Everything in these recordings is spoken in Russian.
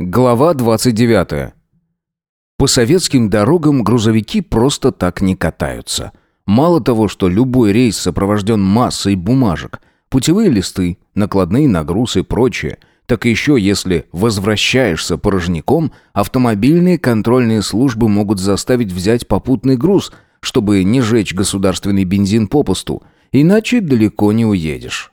Глава 29. По советским дорогам грузовики просто так не катаются. Мало того, что любой рейс сопровожден массой бумажек, путевые листы, накладные на груз и прочее, так еще если возвращаешься порожняком, автомобильные контрольные службы могут заставить взять попутный груз, чтобы не жечь государственный бензин попусту, иначе далеко не уедешь.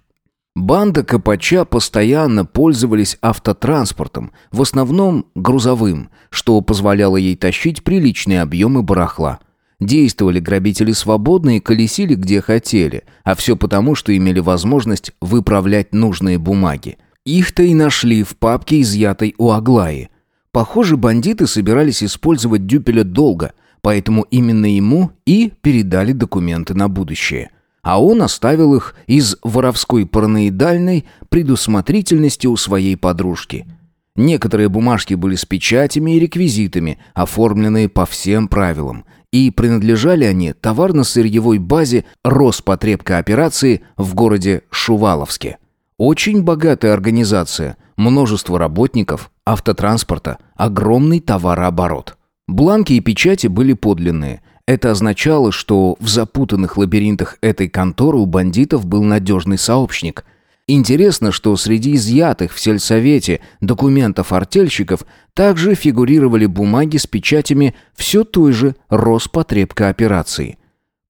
Банда Копача постоянно пользовались автотранспортом, в основном грузовым, что позволяло ей тащить приличные объемы барахла. Действовали грабители свободно и колесили где хотели, а все потому, что имели возможность выправлять нужные бумаги. Их-то и нашли в папке, изъятой у Аглаи. Похоже, бандиты собирались использовать Дюпеля долго, поэтому именно ему и передали документы на будущее а он оставил их из воровской параноидальной предусмотрительности у своей подружки. Некоторые бумажки были с печатями и реквизитами, оформленные по всем правилам, и принадлежали они товарно-сырьевой базе Роспотребкооперации в городе Шуваловске. Очень богатая организация, множество работников, автотранспорта, огромный товарооборот. Бланки и печати были подлинные – это означало, что в запутанных лабиринтах этой конторы у бандитов был надежный сообщник. Интересно, что среди изъятых в сельсовете документов артельщиков также фигурировали бумаги с печатями все той же Роспотребкооперации.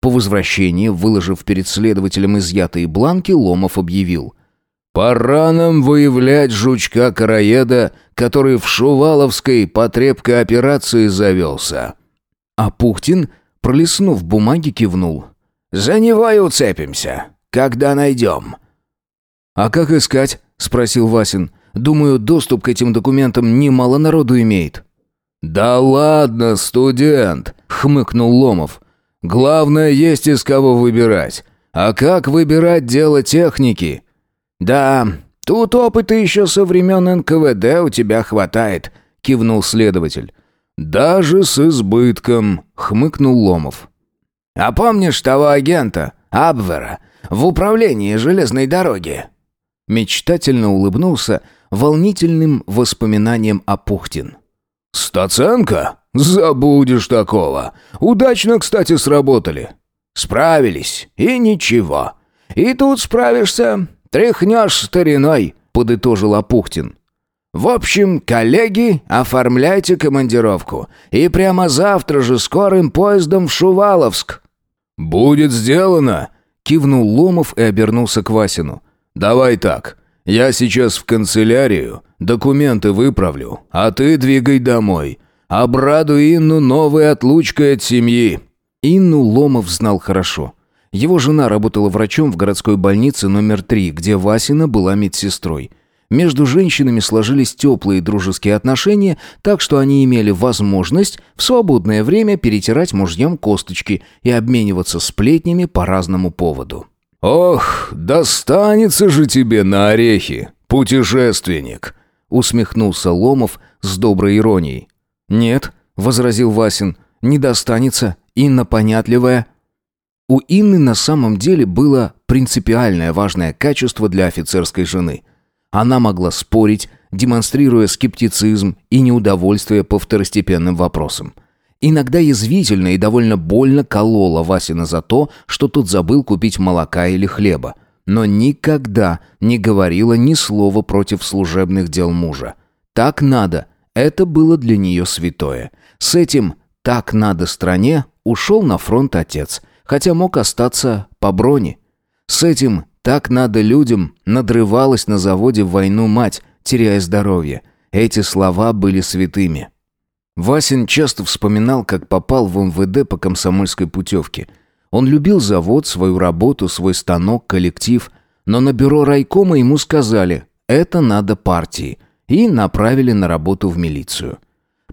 По возвращении, выложив перед следователем изъятые бланки, Ломов объявил. «Пора нам выявлять жучка-караеда, который в Шуваловской потребкооперации завелся». А Пухтин Пролистнув бумаги, кивнул. «За него и уцепимся. Когда найдем». «А как искать?» — спросил Васин. «Думаю, доступ к этим документам немало народу имеет». «Да ладно, студент!» — хмыкнул Ломов. «Главное, есть из кого выбирать. А как выбирать дело техники?» «Да, тут опыта еще со времен НКВД у тебя хватает», — кивнул следователь. «Даже с избытком», — хмыкнул Ломов. «А помнишь того агента, Абвера, в управлении железной дороги?» Мечтательно улыбнулся волнительным воспоминанием о Пухтин. «Стаценко? Забудешь такого. Удачно, кстати, сработали». «Справились, и ничего. И тут справишься, тряхнешь стариной», — подытожил Апухтин. В общем, коллеги, оформляйте командировку. И прямо завтра же скорым поездом в Шуваловск». «Будет сделано!» — кивнул Ломов и обернулся к Васину. «Давай так. Я сейчас в канцелярию, документы выправлю, а ты двигай домой. Обрадуй Инну новой отлучкой от семьи». Инну Ломов знал хорошо. Его жена работала врачом в городской больнице номер три, где Васина была медсестрой. Между женщинами сложились теплые дружеские отношения, так что они имели возможность в свободное время перетирать мужьям косточки и обмениваться сплетнями по разному поводу. «Ох, достанется же тебе на орехи, путешественник!» усмехнулся Ломов с доброй иронией. «Нет», — возразил Васин, — «не достанется, Инна понятливая». У Инны на самом деле было принципиальное важное качество для офицерской жены — она могла спорить, демонстрируя скептицизм и неудовольствие по второстепенным вопросам. Иногда язвительно и довольно больно колола Васина за то, что тот забыл купить молока или хлеба, но никогда не говорила ни слова против служебных дел мужа. Так надо, это было для нее святое. С этим «так надо стране» ушел на фронт отец, хотя мог остаться по броне. С этим так надо людям, надрывалась на заводе в войну мать, теряя здоровье. Эти слова были святыми. Васин часто вспоминал, как попал в МВД по комсомольской путевке. Он любил завод, свою работу, свой станок, коллектив. Но на бюро райкома ему сказали «это надо партии» и направили на работу в милицию.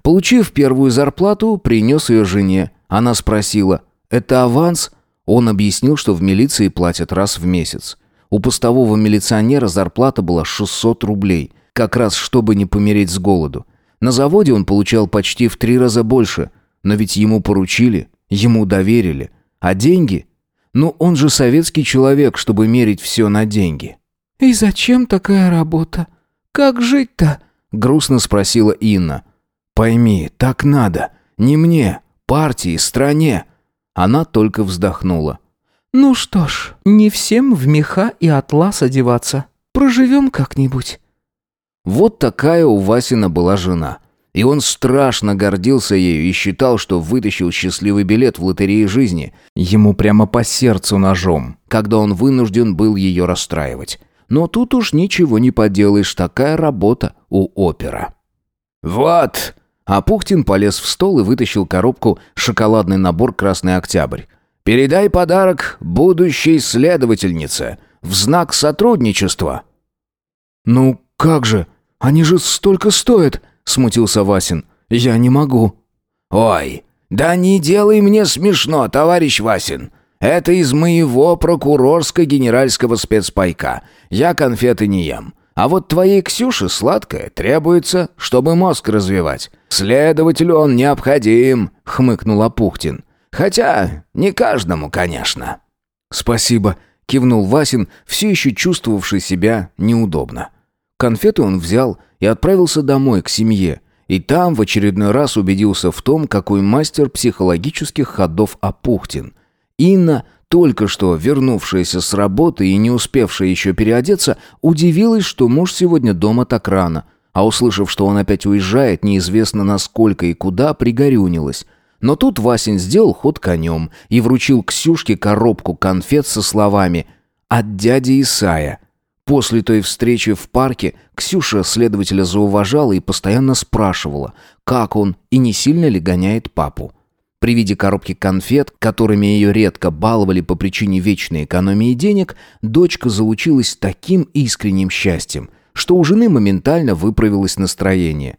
Получив первую зарплату, принес ее жене. Она спросила «это аванс?» Он объяснил, что в милиции платят раз в месяц. У постового милиционера зарплата была 600 рублей, как раз чтобы не помереть с голоду. На заводе он получал почти в три раза больше, но ведь ему поручили, ему доверили. А деньги? Ну, он же советский человек, чтобы мерить все на деньги. «И зачем такая работа? Как жить-то?» грустно спросила Инна. Пойми, так надо. Не мне, партии, стране. Она только вздохнула. Ну что ж, не всем в меха и атлас одеваться. Проживем как-нибудь. Вот такая у Васина была жена. И он страшно гордился ею и считал, что вытащил счастливый билет в лотерее жизни. Ему прямо по сердцу ножом, когда он вынужден был ее расстраивать. Но тут уж ничего не поделаешь, такая работа у опера. «Вот!» А Пухтин полез в стол и вытащил коробку «Шоколадный набор Красный Октябрь». «Передай подарок будущей следовательнице в знак сотрудничества». «Ну как же? Они же столько стоят!» — смутился Васин. «Я не могу». «Ой, да не делай мне смешно, товарищ Васин. Это из моего прокурорско-генеральского спецпайка. Я конфеты не ем. А вот твоей Ксюше сладкое требуется, чтобы мозг развивать. Следователю он необходим», — хмыкнул Апухтин. «Хотя не каждому, конечно». «Спасибо», — кивнул Васин, все еще чувствовавший себя неудобно. Конфеты он взял и отправился домой, к семье. И там в очередной раз убедился в том, какой мастер психологических ходов Апухтин. Инна, только что вернувшаяся с работы и не успевшая еще переодеться, удивилась, что муж сегодня дома так рано. А услышав, что он опять уезжает, неизвестно насколько и куда, пригорюнилась. Но тут Васин сделал ход конем и вручил Ксюшке коробку конфет со словами «От дяди Исая». После той встречи в парке Ксюша следователя зауважала и постоянно спрашивала, как он и не сильно ли гоняет папу. При виде коробки конфет, которыми ее редко баловали по причине вечной экономии денег, дочка залучилась таким искренним счастьем, что у жены моментально выправилось настроение.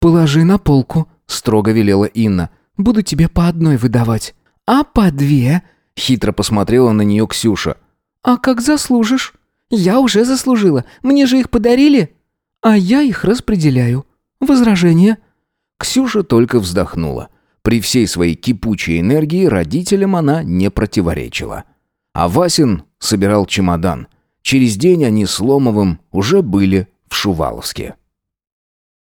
«Положи на полку», — строго велела Инна. «Буду тебе по одной выдавать». «А по две?» — хитро посмотрела на нее Ксюша. «А как заслужишь?» «Я уже заслужила. Мне же их подарили». «А я их распределяю. Возражение?» Ксюша только вздохнула. При всей своей кипучей энергии родителям она не противоречила. А Васин собирал чемодан. Через день они с Ломовым уже были в Шуваловске.